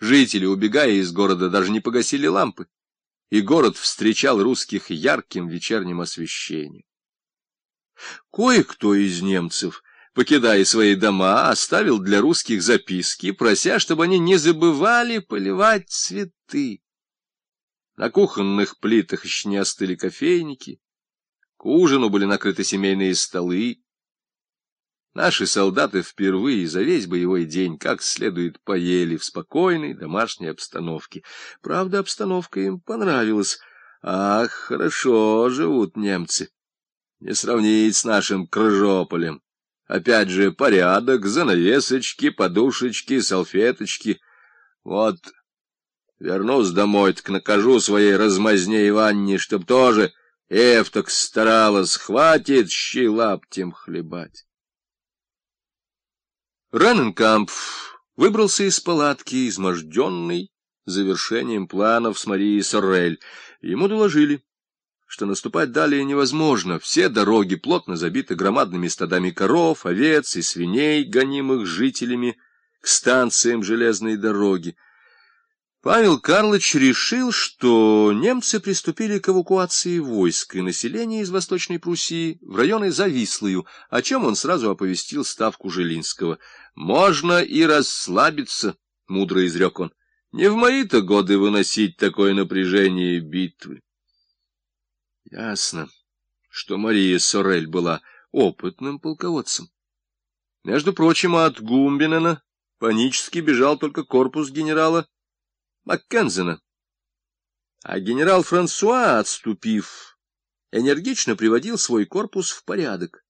Жители, убегая из города, даже не погасили лампы, и город встречал русских ярким вечерним освещением. Кое-кто из немцев, покидая свои дома, оставил для русских записки, прося, чтобы они не забывали поливать цветы. На кухонных плитах еще не остыли кофейники, к ужину были накрыты семейные столы. Наши солдаты впервые за весь боевой день как следует поели в спокойной домашней обстановке. Правда, обстановка им понравилась. Ах, хорошо живут немцы. Не сравнить с нашим Крыжополем. Опять же, порядок, занавесочки, подушечки, салфеточки. Вот вернусь домой, так накажу своей размазне Иванне, чтоб тоже Эвток старалась, хватит щи лаптем хлебать. Раненкамп выбрался из палатки, изможденный завершением планов с Марией Соррель. Ему доложили, что наступать далее невозможно. Все дороги плотно забиты громадными стадами коров, овец и свиней, гонимых жителями к станциям железной дороги. Павел Карлович решил, что немцы приступили к эвакуации войск и населения из Восточной Пруссии в районы Завислую, о чем он сразу оповестил ставку Жилинского. «Можно и расслабиться», — мудро изрек он. «Не в мои-то годы выносить такое напряжение битвы». Ясно, что Мария Сорель была опытным полководцем. Между прочим, от Гумбинена панически бежал только корпус генерала Маккензена. А генерал Франсуа, отступив, энергично приводил свой корпус в порядок.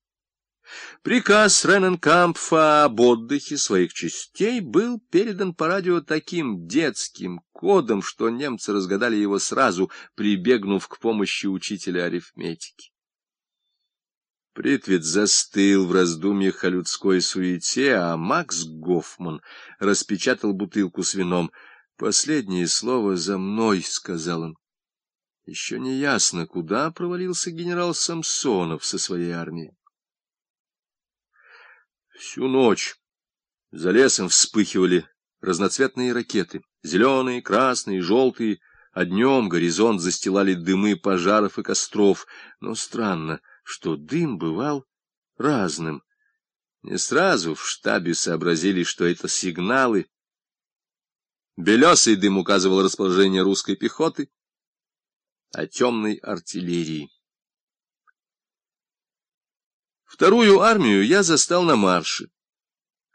Приказ Рененкампфа об отдыхе своих частей был передан по радио таким детским кодом, что немцы разгадали его сразу, прибегнув к помощи учителя арифметики. Притвит застыл в раздумьях о людской суете, а Макс Гофман распечатал бутылку с вином — Последнее слово за мной, — сказал он. Еще не ясно, куда провалился генерал Самсонов со своей армией. Всю ночь за лесом вспыхивали разноцветные ракеты, зеленые, красные, желтые, а днем горизонт застилали дымы пожаров и костров. Но странно, что дым бывал разным. Не сразу в штабе сообразили, что это сигналы, Белесый дым указывал расположение русской пехоты, а темной артиллерии. Вторую армию я застал на марше,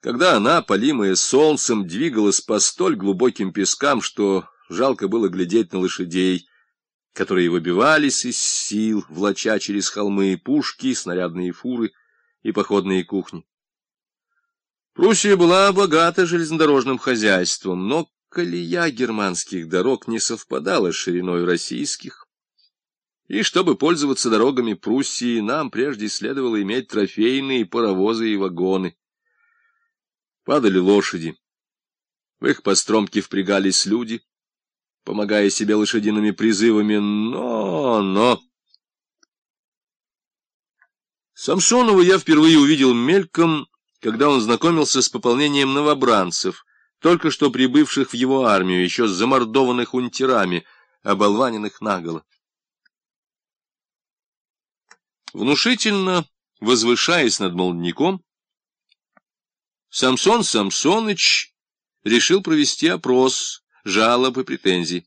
когда она, полимая солнцем, двигалась по столь глубоким пескам, что жалко было глядеть на лошадей, которые выбивались из сил, влача через холмы пушки, снарядные фуры и походные кухни. Пруссия была богата железнодорожным хозяйством, но колея германских дорог не совпадала с шириной российских. И чтобы пользоваться дорогами Пруссии, нам прежде следовало иметь трофейные паровозы и вагоны. Падали лошади. В их постромке впрягались люди, помогая себе лошадиными призывами, но, но... Самсонова я впервые увидел мельком, когда он знакомился с пополнением новобранцев — только что прибывших в его армию, еще замордованных унтерами, оболваненных наголо. Внушительно возвышаясь над молодняком, Самсон Самсоныч решил провести опрос жалоб и претензий.